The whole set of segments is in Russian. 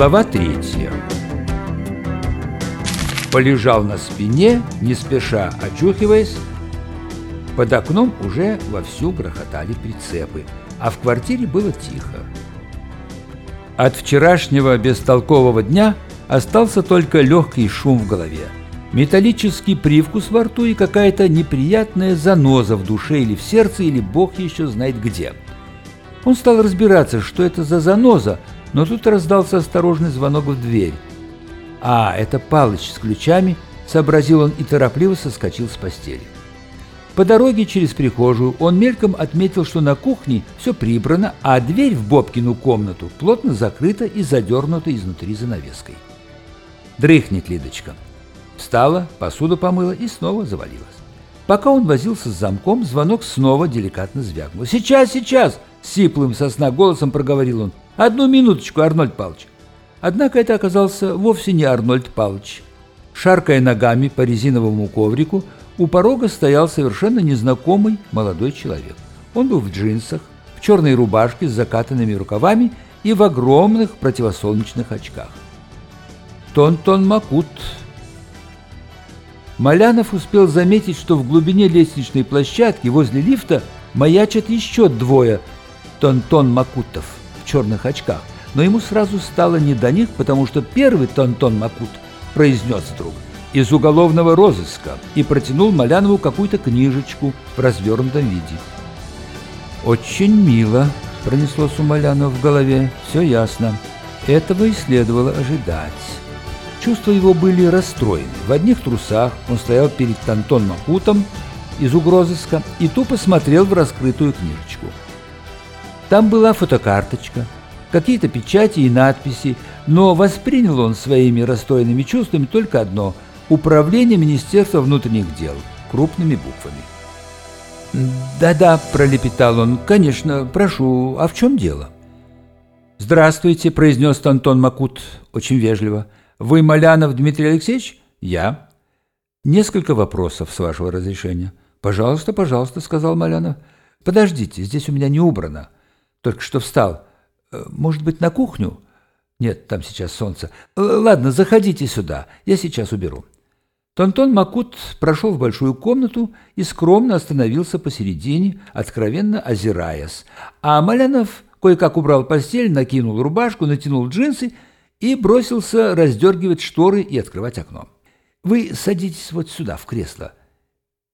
Глава третья. Полежал на спине, не спеша очухиваясь. Под окном уже вовсю грохотали прицепы, а в квартире было тихо. От вчерашнего бестолкового дня остался только легкий шум в голове, металлический привкус во рту и какая-то неприятная заноза в душе или в сердце, или бог еще знает где. Он стал разбираться, что это за заноза, но тут раздался осторожный звонок в дверь. «А, это Палыч с ключами», — сообразил он и торопливо соскочил с постели. По дороге через прихожую он мельком отметил, что на кухне все прибрано, а дверь в Бобкину комнату плотно закрыта и задернута изнутри занавеской. Дрыхнет Лидочка. Встала, посуду помыла и снова завалилась. Пока он возился с замком, звонок снова деликатно звякнул. «Сейчас, сейчас!» — сиплым сосна голосом проговорил он. «Одну минуточку, Арнольд Павлович!» Однако это оказался вовсе не Арнольд Павлович. Шаркая ногами по резиновому коврику, у порога стоял совершенно незнакомый молодой человек. Он был в джинсах, в черной рубашке с закатанными рукавами и в огромных противосолнечных очках. Тон-тон Макут. Малянов успел заметить, что в глубине лестничной площадки возле лифта маячат еще двое Тон-тон Макутов в черных очках – но ему сразу стало не до них, потому что первый Тонтон Макут произнес вдруг из уголовного розыска и протянул Малянову какую-то книжечку в развернутом виде. «Очень мило», — пронеслось у Малянова в голове, — «все ясно. Этого и следовало ожидать». Чувства его были расстроены. В одних трусах он стоял перед Тонтон Макутом из угрозыска и тупо смотрел в раскрытую книжечку. Там была фотокарточка — какие-то печати и надписи, но воспринял он своими расстроенными чувствами только одно – Управление Министерства внутренних дел крупными буквами. «Да-да», – пролепетал он, – «конечно, прошу, а в чем дело?» «Здравствуйте», – произнес Антон Макут очень вежливо. «Вы Малянов Дмитрий Алексеевич?» «Я». «Несколько вопросов, с вашего разрешения». «Пожалуйста, пожалуйста», – сказал Малянов. «Подождите, здесь у меня не убрано. Только что встал. Э, может быть, на кухню? Нет, там сейчас солнце. Ладно, заходите сюда, я сейчас уберу. Тонтон Макут прошел в большую комнату и скромно остановился посередине, откровенно озираясь. А Малянов кое-как убрал постель, накинул рубашку, натянул джинсы и бросился раздергивать шторы и открывать окно. «Вы садитесь вот сюда, в кресло.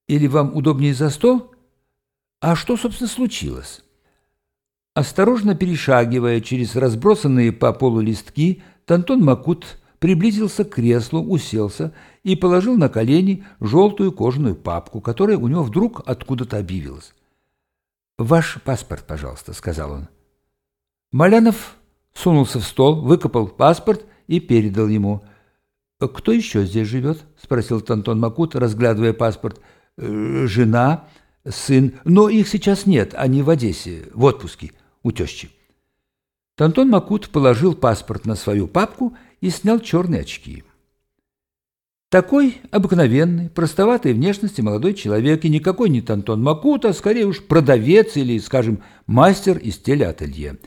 Или вам удобнее за стол? А что, собственно, случилось?» Осторожно перешагивая через разбросанные по полу листки, Тантон Макут приблизился к креслу, уселся и положил на колени желтую кожаную папку, которая у него вдруг откуда-то объявилась. «Ваш паспорт, пожалуйста», — сказал он. Малянов сунулся в стол, выкопал паспорт и передал ему. «Кто еще здесь живет?» — спросил Тантон Макут, разглядывая паспорт. «Э, «Жена, сын, но их сейчас нет, они в Одессе, в отпуске» у тещи. Тантон Макут положил паспорт на свою папку и снял черные очки. Такой обыкновенный, простоватой внешности молодой человек, и никакой не Тантон Макут, а скорее уж продавец или, скажем, мастер из телеателье.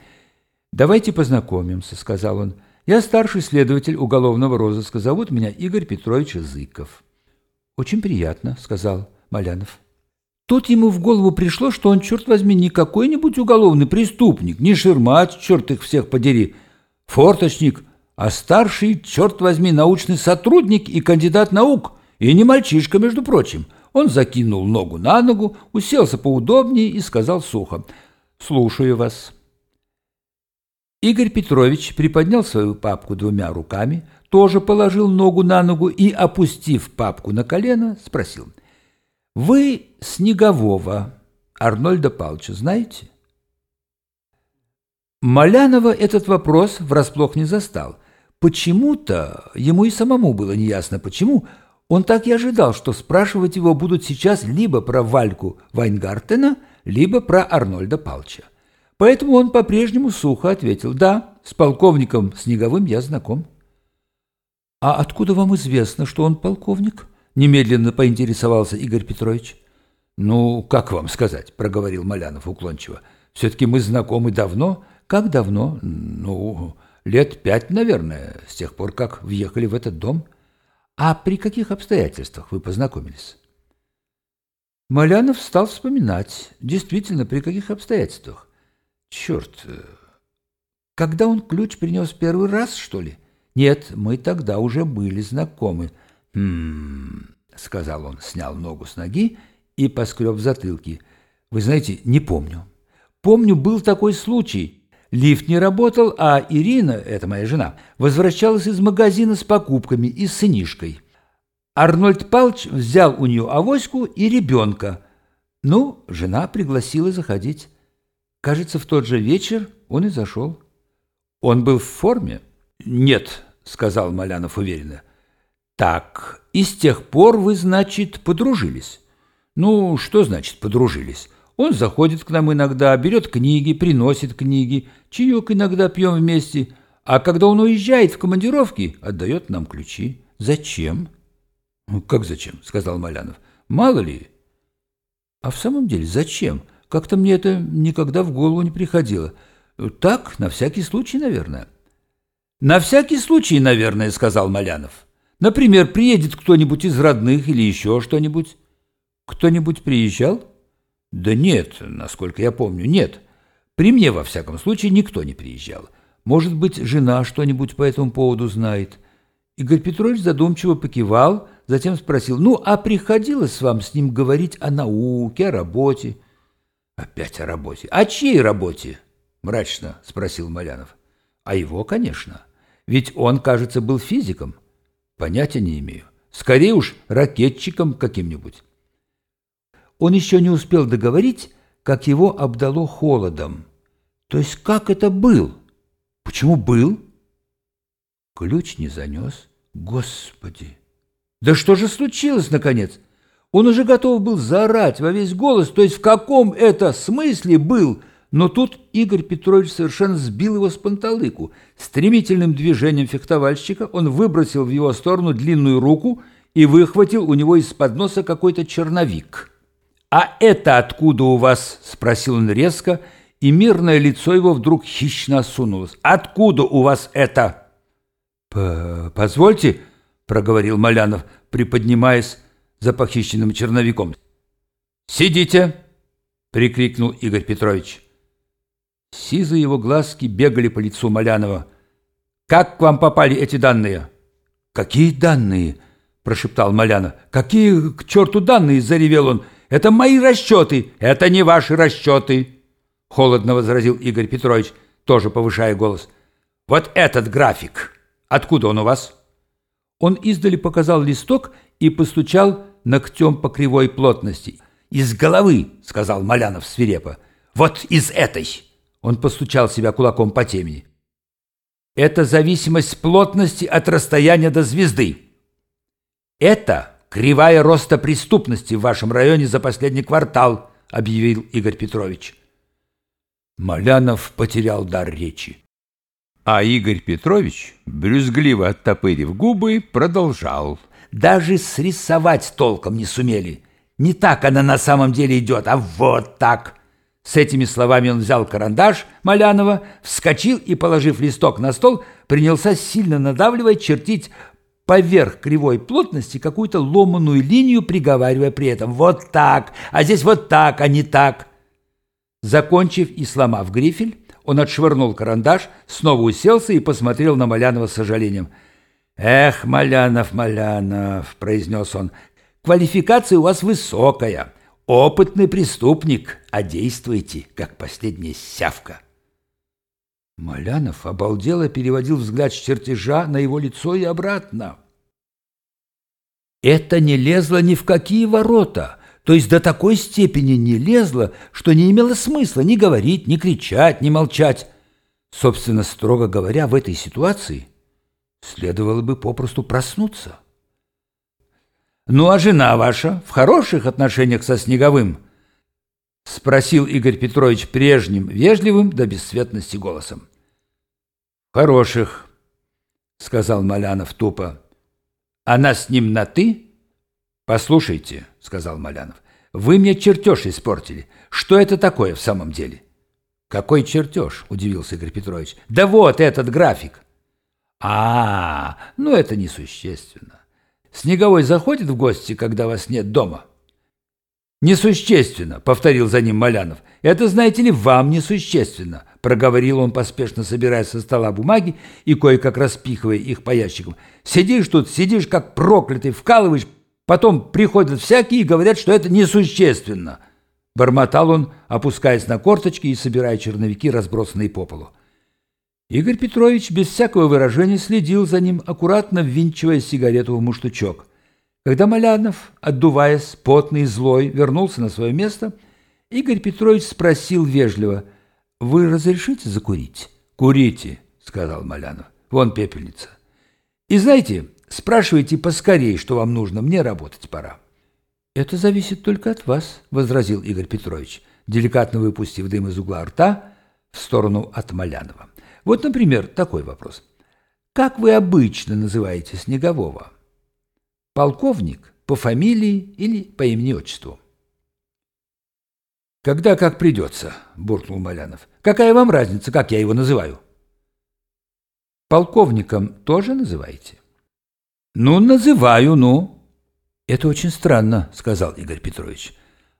«Давайте познакомимся», — сказал он. «Я старший следователь уголовного розыска. Зовут меня Игорь Петрович Зыков». «Очень приятно», — сказал Малянов. Тут ему в голову пришло, что он, черт возьми, не какой-нибудь уголовный преступник, не ширмач, черт их всех подери, форточник, а старший, черт возьми, научный сотрудник и кандидат наук, и не мальчишка, между прочим. Он закинул ногу на ногу, уселся поудобнее и сказал сухо «Слушаю вас». Игорь Петрович приподнял свою папку двумя руками, тоже положил ногу на ногу и, опустив папку на колено, спросил – вы Снегового Арнольда Павловича знаете? Малянова этот вопрос врасплох не застал. Почему-то, ему и самому было неясно почему, он так и ожидал, что спрашивать его будут сейчас либо про Вальку Вайнгартена, либо про Арнольда Павловича. Поэтому он по-прежнему сухо ответил «Да, с полковником Снеговым я знаком». «А откуда вам известно, что он полковник?» Немедленно поинтересовался Игорь Петрович. «Ну, как вам сказать?» – проговорил Малянов уклончиво. «Все-таки мы знакомы давно». «Как давно?» «Ну, Лет пять, наверное, с тех пор, как въехали в этот дом. А при каких обстоятельствах вы познакомились? Малянов стал вспоминать. Действительно, при каких обстоятельствах? Черт, э, когда он ключ принес первый раз, что ли? Нет, мы тогда уже были знакомы. «Хм...» — сказал он, снял ногу с ноги и поскреб в затылке. «Вы знаете, не помню. Помню, был такой случай. Лифт не работал, а Ирина, это моя жена, возвращалась из магазина с покупками и с сынишкой. Арнольд Палч взял у нее авоську и ребенка. Ну, жена пригласила заходить. Кажется, в тот же вечер он и зашел. Он был в форме? Нет, сказал Малянов уверенно. Так, и с тех пор вы, значит, подружились? Ну, что значит подружились? Он заходит к нам иногда, берет книги, приносит книги, чаек иногда пьем вместе, а когда он уезжает в командировки, отдает нам ключи. Зачем? Ну, как зачем? сказал Малянов. Мало ли. А в самом деле зачем? Как-то мне это никогда в голову не приходило. Так, на всякий случай, наверное. На всякий случай, наверное, сказал Малянов. Например, приедет кто-нибудь из родных или еще что-нибудь. Кто-нибудь приезжал? Да нет, насколько я помню, нет. При мне, во всяком случае, никто не приезжал. Может быть, жена что-нибудь по этому поводу знает. Игорь Петрович задумчиво покивал, затем спросил, ну, а приходилось вам с ним говорить о науке, о работе? Опять о работе. О чьей работе? Мрачно спросил Малянов. А его, конечно. Ведь он, кажется, был физиком. Понятия не имею. Скорее уж ракетчиком каким-нибудь. Он еще не успел договорить, как его обдало холодом. То есть как это был? Почему был? Ключ не занес. Господи! Да что же случилось, наконец? Он уже готов был заорать во весь голос, то есть в каком это смысле был, но тут Игорь Петрович совершенно сбил его с панталыку. Стремительным движением фехтовальщика он выбросил в его сторону длинную руку и выхватил у него из-под носа какой-то черновик. «А это откуда у вас?» – спросил он резко, и мирное лицо его вдруг хищно осунулось. «Откуда у вас это?» «Позвольте», – проговорил Малянов, приподнимаясь за похищенным черновиком. «Сидите!» – прикрикнул Игорь Петрович. Сизые его глазки бегали по лицу Малянова. «Как к вам попали эти данные?» «Какие данные?» – прошептал Малянов. «Какие к черту данные?» – заревел он. Это мои расчеты, это не ваши расчеты!» Холодно возразил Игорь Петрович, тоже повышая голос. «Вот этот график! Откуда он у вас?» Он издали показал листок и постучал ногтем по кривой плотности. «Из головы!» — сказал Малянов свирепо. «Вот из этой!» Он постучал себя кулаком по темени. «Это зависимость плотности от расстояния до звезды. Это кривая роста преступности в вашем районе за последний квартал», — объявил Игорь Петрович. Малянов потерял дар речи. А Игорь Петрович, брюзгливо оттопырив губы, продолжал. «Даже срисовать толком не сумели. Не так она на самом деле идет, а вот так». С этими словами он взял карандаш Малянова, вскочил и, положив листок на стол, принялся сильно надавливать, чертить поверх кривой плотности какую-то ломаную линию, приговаривая при этом «вот так, а здесь вот так, а не так». Закончив и сломав грифель, он отшвырнул карандаш, снова уселся и посмотрел на Малянова с сожалением. «Эх, Малянов, Малянов», — произнес он, — «квалификация у вас высокая, опытный преступник, а действуете, как последняя сявка». Малянов обалдело переводил взгляд с чертежа на его лицо и обратно. Это не лезло ни в какие ворота, то есть до такой степени не лезло, что не имело смысла ни говорить, ни кричать, ни молчать. Собственно, строго говоря, в этой ситуации следовало бы попросту проснуться. «Ну а жена ваша в хороших отношениях со Снеговым?» — спросил Игорь Петрович прежним, вежливым до бесцветности голосом. «Хороших», — сказал Малянов тупо. «Она с ним на «ты»?» «Послушайте», — сказал Малянов, — «вы мне чертеж испортили. Что это такое в самом деле?» «Какой чертеж?» – удивился Игорь Петрович. «Да вот этот график!» «А, ну это несущественно. Снеговой заходит в гости, когда вас нет дома?» «Несущественно», — повторил за ним Малянов. «Это, знаете ли, вам несущественно», — проговорил он, поспешно собирая со стола бумаги и кое-как распихивая их по ящикам. «Сидишь тут, сидишь как проклятый, вкалываешь, потом приходят всякие и говорят, что это несущественно». Бормотал он, опускаясь на корточки и собирая черновики, разбросанные по полу. Игорь Петрович без всякого выражения следил за ним, аккуратно ввинчивая сигарету в муштучок. Когда Малянов, отдуваясь, потный и злой, вернулся на свое место, Игорь Петрович спросил вежливо, «Вы разрешите закурить?» «Курите», — сказал Малянов. «Вон пепельница». «И знаете, спрашивайте поскорее, что вам нужно, мне работать пора». «Это зависит только от вас», — возразил Игорь Петрович, деликатно выпустив дым из угла рта в сторону от Малянова. «Вот, например, такой вопрос. Как вы обычно называете Снегового?» «Полковник по фамилии или по имени-отчеству?» «Когда как придется», — буркнул Малянов. «Какая вам разница, как я его называю?» «Полковником тоже называете?» «Ну, называю, ну». «Это очень странно», — сказал Игорь Петрович,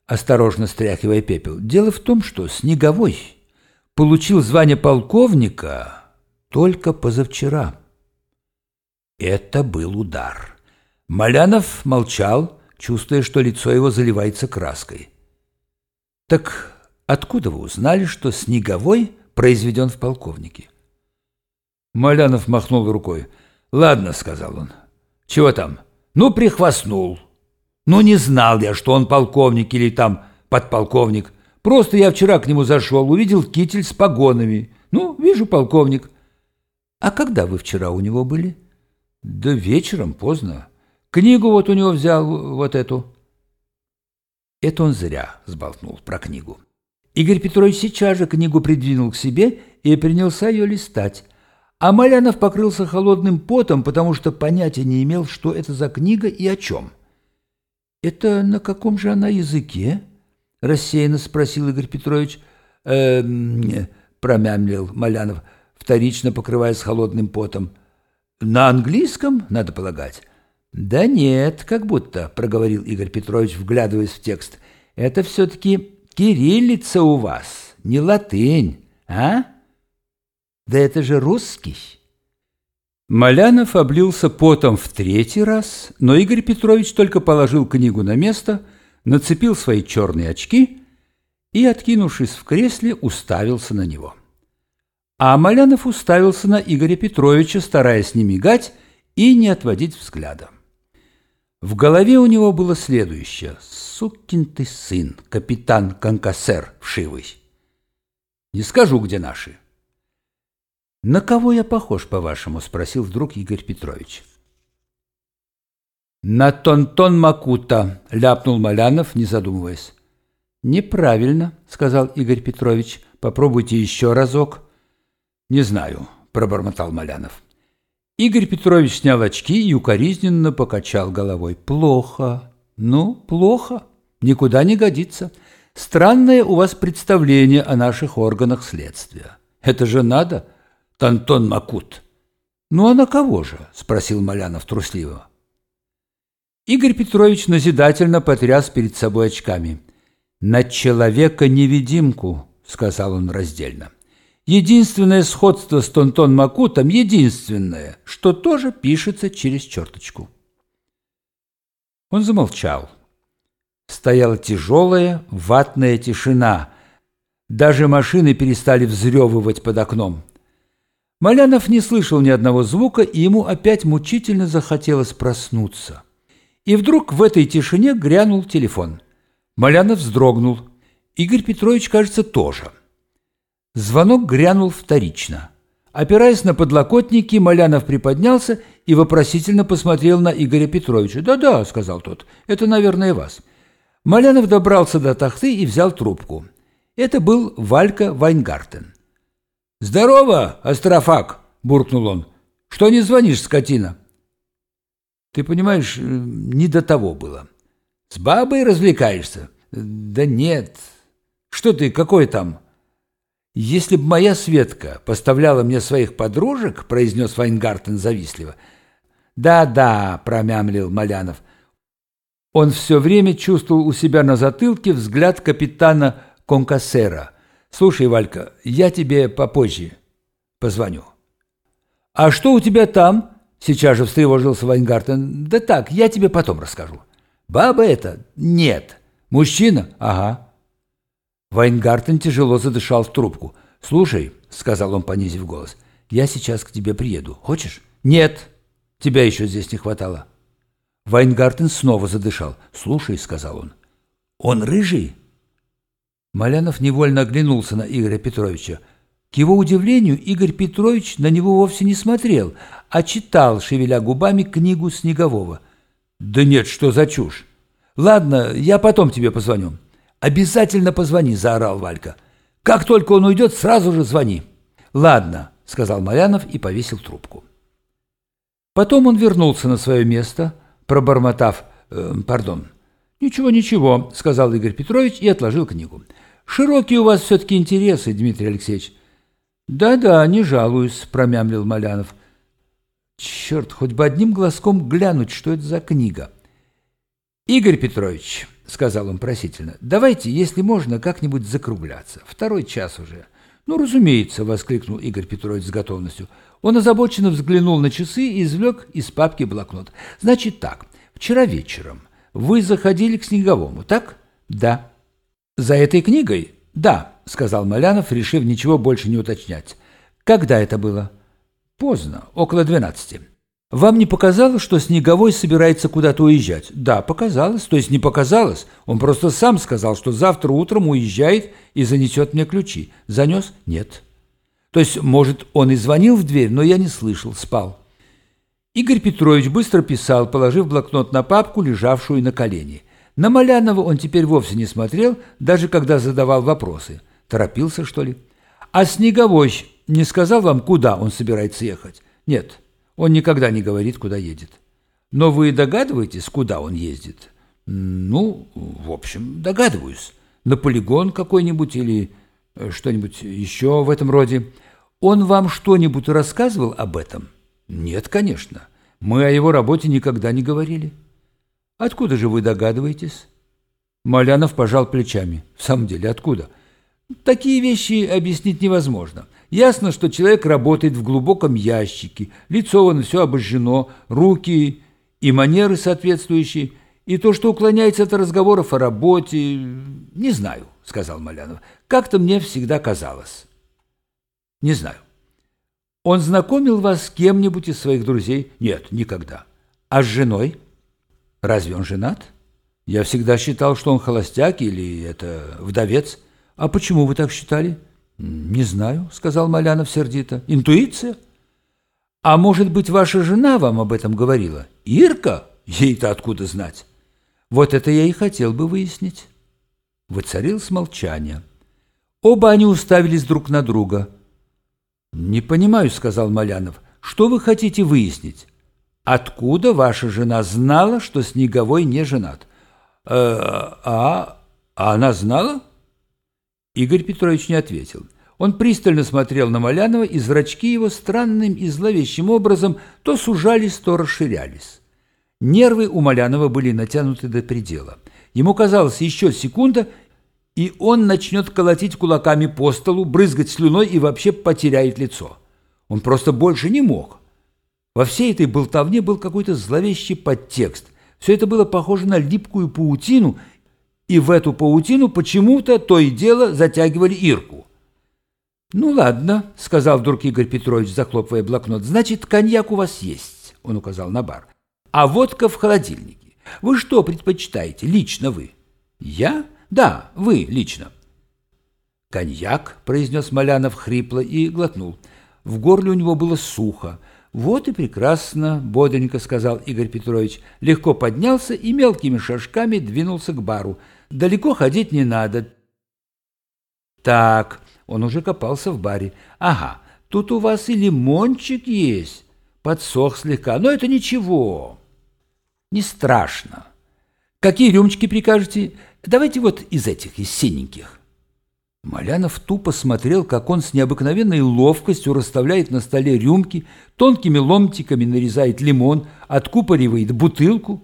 осторожно стряхивая пепел. «Дело в том, что Снеговой получил звание полковника только позавчера». Это был удар. Малянов молчал, чувствуя, что лицо его заливается краской. «Так откуда вы узнали, что Снеговой произведен в полковнике?» Малянов махнул рукой. «Ладно», — сказал он. «Чего там?» Ну, прихвастнул. Ну, не знал я, что он полковник или там подполковник. Просто я вчера к нему зашел, увидел китель с погонами. Ну, вижу, полковник. А когда вы вчера у него были? Да вечером, поздно. Книгу вот у него взял, вот эту. Это он зря сболтнул про книгу. Игорь Петрович сейчас же книгу придвинул к себе и принялся ее листать. А Малянов покрылся холодным потом, потому что понятия не имел, что это за книга и о чем. «Это на каком же она языке?» — рассеянно спросил Игорь Петрович. «Эм...» — промямлил Малянов, вторично покрываясь холодным потом. «На английском, надо полагать?» «Да нет, как будто», — проговорил Игорь Петрович, вглядываясь в текст. «Это все-таки кириллица у вас, не латынь, а?» Да это же русский. Малянов облился потом в третий раз, но Игорь Петрович только положил книгу на место, нацепил свои черные очки и, откинувшись в кресле, уставился на него. А Малянов уставился на Игоря Петровича, стараясь не мигать и не отводить взгляда. В голове у него было следующее. «Сукин ты сын, капитан Конкассер вшивый». «Не скажу, где наши». «На кого я похож, по-вашему?» – спросил вдруг Игорь Петрович. «На Тонтон Макута», – ляпнул Малянов, не задумываясь. «Неправильно», – сказал Игорь Петрович. «Попробуйте еще разок». «Не знаю», – пробормотал Малянов. Игорь Петрович снял очки и укоризненно покачал головой. «Плохо. Ну, плохо. Никуда не годится. Странное у вас представление о наших органах следствия. Это же надо Тантон Макут. «Ну а на кого же?» – спросил Малянов трусливо. Игорь Петрович назидательно потряс перед собой очками. «На человека-невидимку», – сказал он раздельно. «Единственное сходство с Тонтон Макутом, единственное, что тоже пишется через черточку». Он замолчал. Стояла тяжелая ватная тишина. Даже машины перестали взрёвывать под окном. Малянов не слышал ни одного звука, и ему опять мучительно захотелось проснуться. И вдруг в этой тишине грянул телефон. Малянов вздрогнул. Игорь Петрович, кажется, тоже. Звонок грянул вторично. Опираясь на подлокотники, Малянов приподнялся и вопросительно посмотрел на Игоря Петровича. «Да-да», — сказал тот, — «это, наверное, вас». Малянов добрался до тахты и взял трубку. Это был Валька Вайнгартен. «Здорово, Астрофак!» – буркнул он. «Что не звонишь, скотина?» «Ты понимаешь, э, не до того было. С бабой развлекаешься?» «Да нет. Что ты, какой там?» «Если б моя Светка поставляла мне своих подружек», — произнес Вайнгартен завистливо. «Да-да», — промямлил Малянов. Он все время чувствовал у себя на затылке взгляд капитана Конкассера. «Слушай, Валька, я тебе попозже позвоню». «А что у тебя там?» — сейчас же встревожился Вайнгартен. «Да так, я тебе потом расскажу». «Баба это?» «Нет». «Мужчина?» «Ага». Вайнгартен тяжело задышал в трубку. «Слушай», — сказал он, понизив голос, — «я сейчас к тебе приеду. Хочешь?» «Нет, тебя еще здесь не хватало». Вайнгартен снова задышал. «Слушай», — сказал он, — «он рыжий?» Малянов невольно оглянулся на Игоря Петровича. К его удивлению, Игорь Петрович на него вовсе не смотрел, а читал, шевеля губами, книгу Снегового. «Да нет, что за чушь! Ладно, я потом тебе позвоню». «Обязательно позвони», — заорал Валька. «Как только он уйдет, сразу же звони». «Ладно», — сказал Малянов и повесил трубку. Потом он вернулся на свое место, пробормотав э, «Пардон». «Ничего, ничего», — сказал Игорь Петрович и отложил книгу. «Широкие у вас все-таки интересы, Дмитрий Алексеевич». «Да-да, не жалуюсь», — промямлил Малянов. «Черт, хоть бы одним глазком глянуть, что это за книга». «Игорь Петрович», — сказал он просительно, — «давайте, если можно, как-нибудь закругляться. Второй час уже». «Ну, разумеется», — воскликнул Игорь Петрович с готовностью. Он озабоченно взглянул на часы и извлек из папки блокнот. «Значит так, вчера вечером вы заходили к Снеговому, так?» «Да». «За этой книгой?» «Да», — сказал Малянов, решив ничего больше не уточнять. «Когда это было?» «Поздно, около двенадцати». Вам не показалось, что Снеговой собирается куда-то уезжать? Да, показалось. То есть не показалось. Он просто сам сказал, что завтра утром уезжает и занесет мне ключи. Занес? Нет. То есть, может, он и звонил в дверь, но я не слышал, спал. Игорь Петрович быстро писал, положив блокнот на папку, лежавшую на колени. На Малянова он теперь вовсе не смотрел, даже когда задавал вопросы. Торопился, что ли? А Снеговой не сказал вам, куда он собирается ехать? Нет. Он никогда не говорит, куда едет. Но вы догадываетесь, куда он ездит? Ну, в общем, догадываюсь. На полигон какой-нибудь или э, что-нибудь еще в этом роде. Он вам что-нибудь рассказывал об этом? Нет, конечно. Мы о его работе никогда не говорили. Откуда же вы догадываетесь? Малянов пожал плечами. В самом деле, откуда? Такие вещи объяснить невозможно. Ясно, что человек работает в глубоком ящике, лицо вон все обожжено, руки и манеры соответствующие, и то, что уклоняется от разговоров о работе, не знаю, сказал Малянов. Как-то мне всегда казалось. Не знаю. Он знакомил вас с кем-нибудь из своих друзей? Нет, никогда. А с женой? Разве он женат? Я всегда считал, что он холостяк или это вдовец. А почему вы так считали? «Не знаю», — сказал Малянов сердито. «Интуиция?» «А может быть, ваша жена вам об этом говорила? Ирка? Ей-то откуда знать?» «Вот это я и хотел бы выяснить». Воцарилось молчание. Оба они уставились друг на друга. «Не понимаю», — сказал Малянов. «Что вы хотите выяснить? Откуда ваша жена знала, что Снеговой не женат?» «Э, а, а она знала?» Игорь Петрович не ответил. Он пристально смотрел на Малянова, и зрачки его странным и зловещим образом то сужались, то расширялись. Нервы у Малянова были натянуты до предела. Ему казалось, еще секунда, и он начнет колотить кулаками по столу, брызгать слюной и вообще потеряет лицо. Он просто больше не мог. Во всей этой болтовне был какой-то зловещий подтекст. Все это было похоже на липкую паутину, и в эту паутину почему-то то и дело затягивали Ирку. «Ну ладно», — сказал вдруг Игорь Петрович, захлопывая блокнот, «значит, коньяк у вас есть», — он указал на бар. «А водка в холодильнике. Вы что предпочитаете, лично вы?» «Я? Да, вы лично». «Коньяк», — произнес Малянов хрипло и глотнул. В горле у него было сухо. «Вот и прекрасно», — бодренько сказал Игорь Петрович. Легко поднялся и мелкими шажками двинулся к бару. Далеко ходить не надо. Так, он уже копался в баре. Ага, тут у вас и лимончик есть. Подсох слегка, но это ничего. Не страшно. Какие рюмочки прикажете? Давайте вот из этих, из синеньких. Малянов тупо смотрел, как он с необыкновенной ловкостью расставляет на столе рюмки, тонкими ломтиками нарезает лимон, откупоривает бутылку.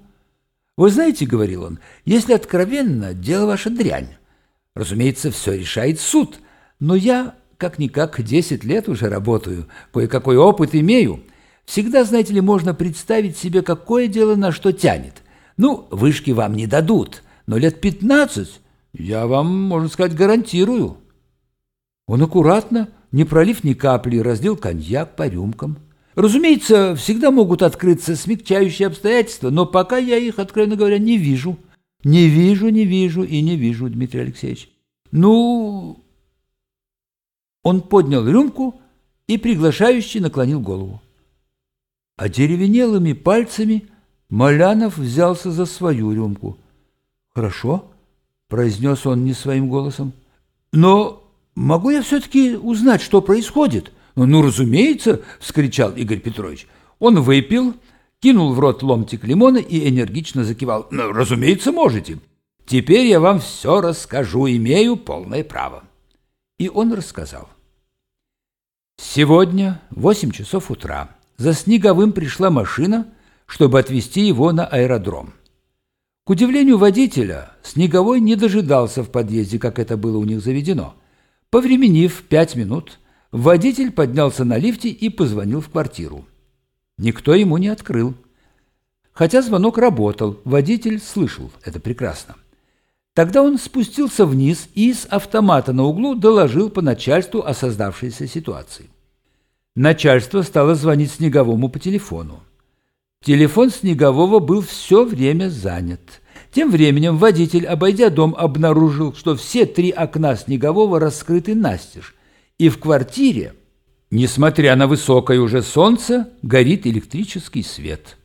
«Вы знаете, — говорил он, — если откровенно, дело ваше дрянь. Разумеется, все решает суд, но я, как-никак, десять лет уже работаю, кое-какой опыт имею. Всегда, знаете ли, можно представить себе, какое дело на что тянет. Ну, вышки вам не дадут, но лет пятнадцать я вам, можно сказать, гарантирую. Он аккуратно, не пролив ни капли, раздел коньяк по рюмкам. Разумеется, всегда могут открыться смягчающие обстоятельства, но пока я их, откровенно говоря, не вижу. Не вижу, не вижу и не вижу, Дмитрий Алексеевич. Ну... Он поднял рюмку и приглашающе наклонил голову. А деревенелыми пальцами Малянов взялся за свою рюмку. «Хорошо», — произнес он не своим голосом. «Но могу я все-таки узнать, что происходит?» «Ну, разумеется!» — вскричал Игорь Петрович. Он выпил, кинул в рот ломтик лимона и энергично закивал. «Ну, разумеется, можете. Теперь я вам все расскажу, имею полное право». И он рассказал. Сегодня, восемь часов утра, за Снеговым пришла машина, чтобы отвезти его на аэродром. К удивлению водителя, Снеговой не дожидался в подъезде, как это было у них заведено. Повременив пять минут, водитель поднялся на лифте и позвонил в квартиру. Никто ему не открыл. Хотя звонок работал, водитель слышал это прекрасно. Тогда он спустился вниз и с автомата на углу доложил по начальству о создавшейся ситуации. Начальство стало звонить Снеговому по телефону. Телефон Снегового был все время занят. Тем временем водитель, обойдя дом, обнаружил, что все три окна Снегового раскрыты настежь, и в квартире, несмотря на высокое уже солнце, горит электрический свет.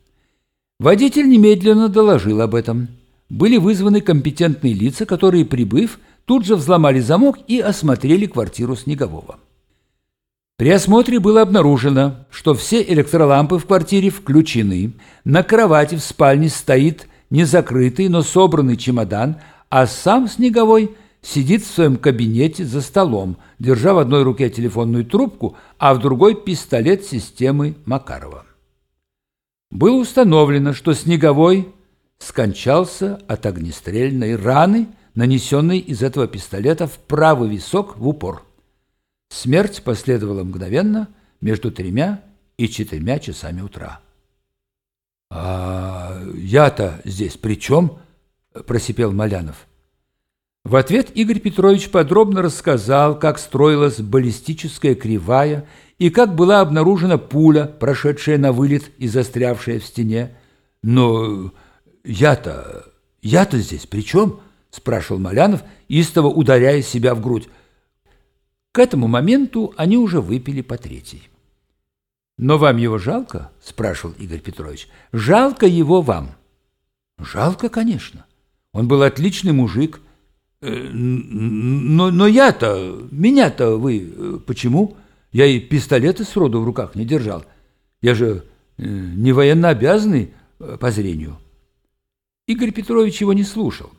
Водитель немедленно доложил об этом. Были вызваны компетентные лица, которые, прибыв, тут же взломали замок и осмотрели квартиру Снегового. При осмотре было обнаружено, что все электролампы в квартире включены, на кровати в спальне стоит незакрытый, но собранный чемодан, а сам Снеговой сидит в своем кабинете за столом, держа в одной руке телефонную трубку, а в другой пистолет системы Макарова. Было установлено, что Снеговой скончался от огнестрельной раны, нанесенной из этого пистолета в правый висок в упор. Смерть последовала мгновенно между тремя и четырьмя часами утра. «А я-то здесь при чем?» – просипел Малянов. В ответ Игорь Петрович подробно рассказал, как строилась баллистическая кривая и как была обнаружена пуля, прошедшая на вылет и застрявшая в стене. «Но я-то... я-то здесь при чем?» – спрашивал Малянов, истово ударяя себя в грудь. К этому моменту они уже выпили по третьей. «Но вам его жалко?» – спрашивал Игорь Петрович. «Жалко его вам?» «Жалко, конечно. Он был отличный мужик. Э, но, но я-то, меня-то вы э, почему? Я и пистолеты сроду в руках не держал. Я же э, не военно обязанный по зрению». Игорь Петрович его не слушал.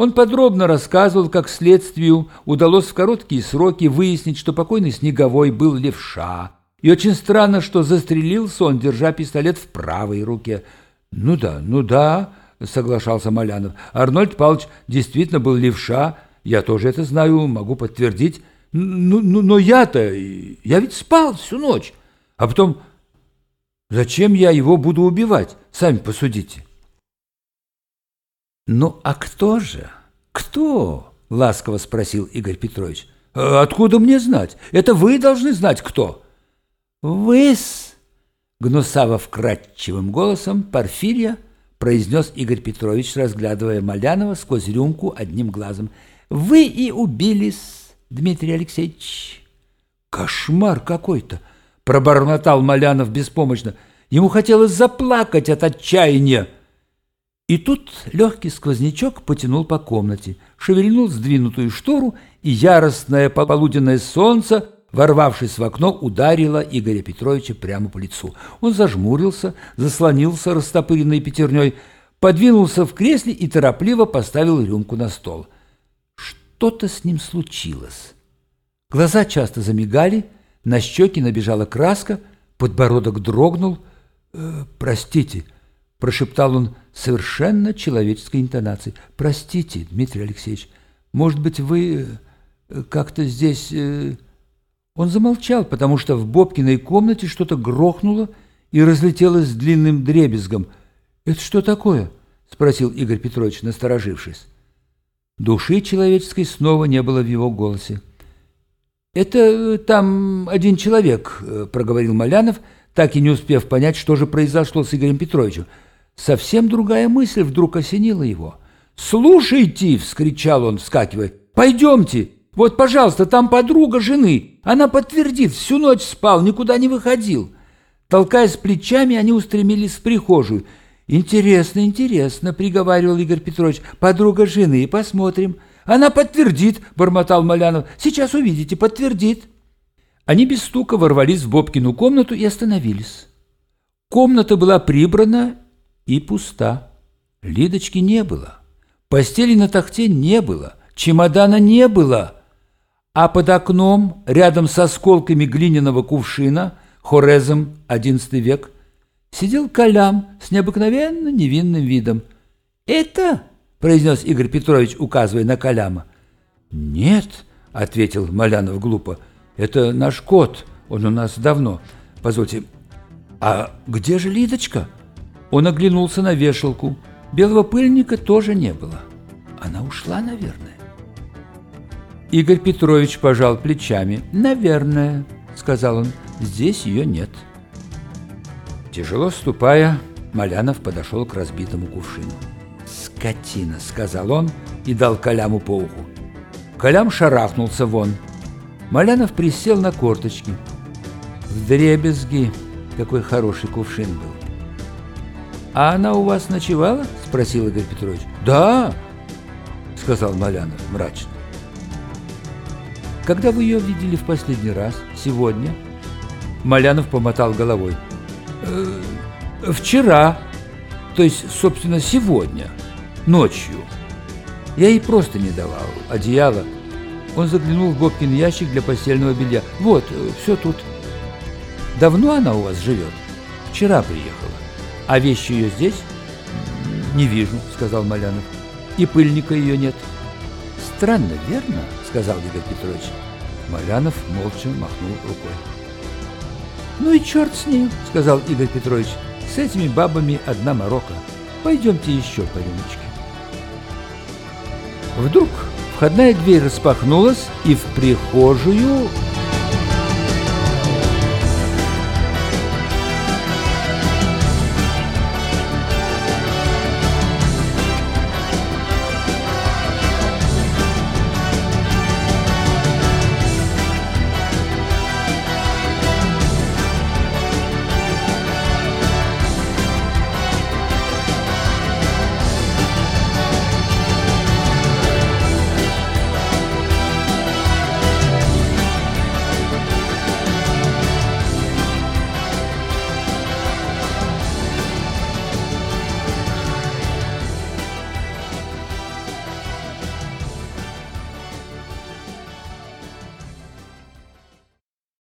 Он подробно рассказывал, как следствию удалось в короткие сроки выяснить, что покойный Снеговой был левша. И очень странно, что застрелился он, держа пистолет в правой руке. «Ну да, ну да», — соглашался Малянов. «Арнольд Павлович действительно был левша. Я тоже это знаю, могу подтвердить. Ну, ну, но я-то... Я ведь спал всю ночь. А потом... Зачем я его буду убивать? Сами посудите». «Ну, а кто же? Кто?» – ласково спросил Игорь Петрович. «А «Откуда мне знать? Это вы должны знать, кто». «Вы-с!» – гнусаво вкрадчивым голосом Порфирия произнес Игорь Петрович, разглядывая Малянова сквозь рюмку одним глазом. «Вы и убились, Дмитрий Алексеевич». «Кошмар какой-то!» – пробормотал Малянов беспомощно. Ему хотелось заплакать от отчаяния. И тут легкий сквознячок потянул по комнате, шевельнул сдвинутую штору, и яростное полуденное солнце, ворвавшись в окно, ударило Игоря Петровича прямо по лицу. Он зажмурился, заслонился растопыренной пятерней, подвинулся в кресле и торопливо поставил рюмку на стол. Что-то с ним случилось. Глаза часто замигали, на щеки набежала краска, подбородок дрогнул. «Э, «Простите», — прошептал он совершенно человеческой интонацией. «Простите, Дмитрий Алексеевич, может быть, вы э, как-то здесь...» э...» Он замолчал, потому что в Бобкиной комнате что-то грохнуло и разлетелось длинным дребезгом. «Это что такое?» — спросил Игорь Петрович, насторожившись. Души человеческой снова не было в его голосе. «Это э, там один человек», проговорил Малянов, так и не успев понять, что же произошло с Игорем Петровичем. Совсем другая мысль вдруг осенила его. «Слушайте!» — вскричал он, вскакивая. «Пойдемте! Вот, пожалуйста, там подруга жены. Она подтвердит, всю ночь спал, никуда не выходил». Толкаясь плечами, они устремились в прихожую. «Интересно, интересно», — приговаривал Игорь Петрович, — «подруга жены, посмотрим». «Она подтвердит», — бормотал Малянов. «Сейчас увидите, подтвердит». Они без стука ворвались в Бобкину комнату и остановились. Комната была прибрана и пуста. Лидочки не было. Постели на тахте не было. Чемодана не было. А под окном, рядом с осколками глиняного кувшина, хорезом XI век, сидел Калям с необыкновенно невинным видом. «Это?» — произнес Игорь Петрович, указывая на Каляма. «Нет», — ответил Малянов глупо, — «это наш кот, он у нас давно. Позвольте, а где же Лидочка?» Он оглянулся на вешалку. Белого пыльника тоже не было. Она ушла, наверное. Игорь Петрович пожал плечами. «Наверное», — сказал он, — «здесь ее нет». Тяжело ступая, Малянов подошел к разбитому кувшину скотина!» — сказал он и дал Коляму по уху. Колям шарахнулся вон. Малянов присел на корточки. В дребезги какой хороший кувшин был. «А она у вас ночевала?» — спросил Игорь Петрович. «Да!» — сказал Малянов мрачно. «Когда вы ее видели в последний раз? Сегодня?» Малянов помотал головой. «Э, «Вчера, то есть, собственно, сегодня» ночью. Я ей просто не давал одеяло. Он заглянул в Бобкин ящик для постельного белья. Вот, э, все тут. Давно она у вас живет? Вчера приехала. А вещи ее здесь? Не вижу, сказал Малянов. И пыльника ее нет. Странно, верно? Сказал Игорь Петрович. Малянов молча махнул рукой. «Ну и черт с ним», — сказал Игорь Петрович. «С этими бабами одна морока. Пойдемте еще по рюмочке». Вдруг входная дверь распахнулась, и в прихожую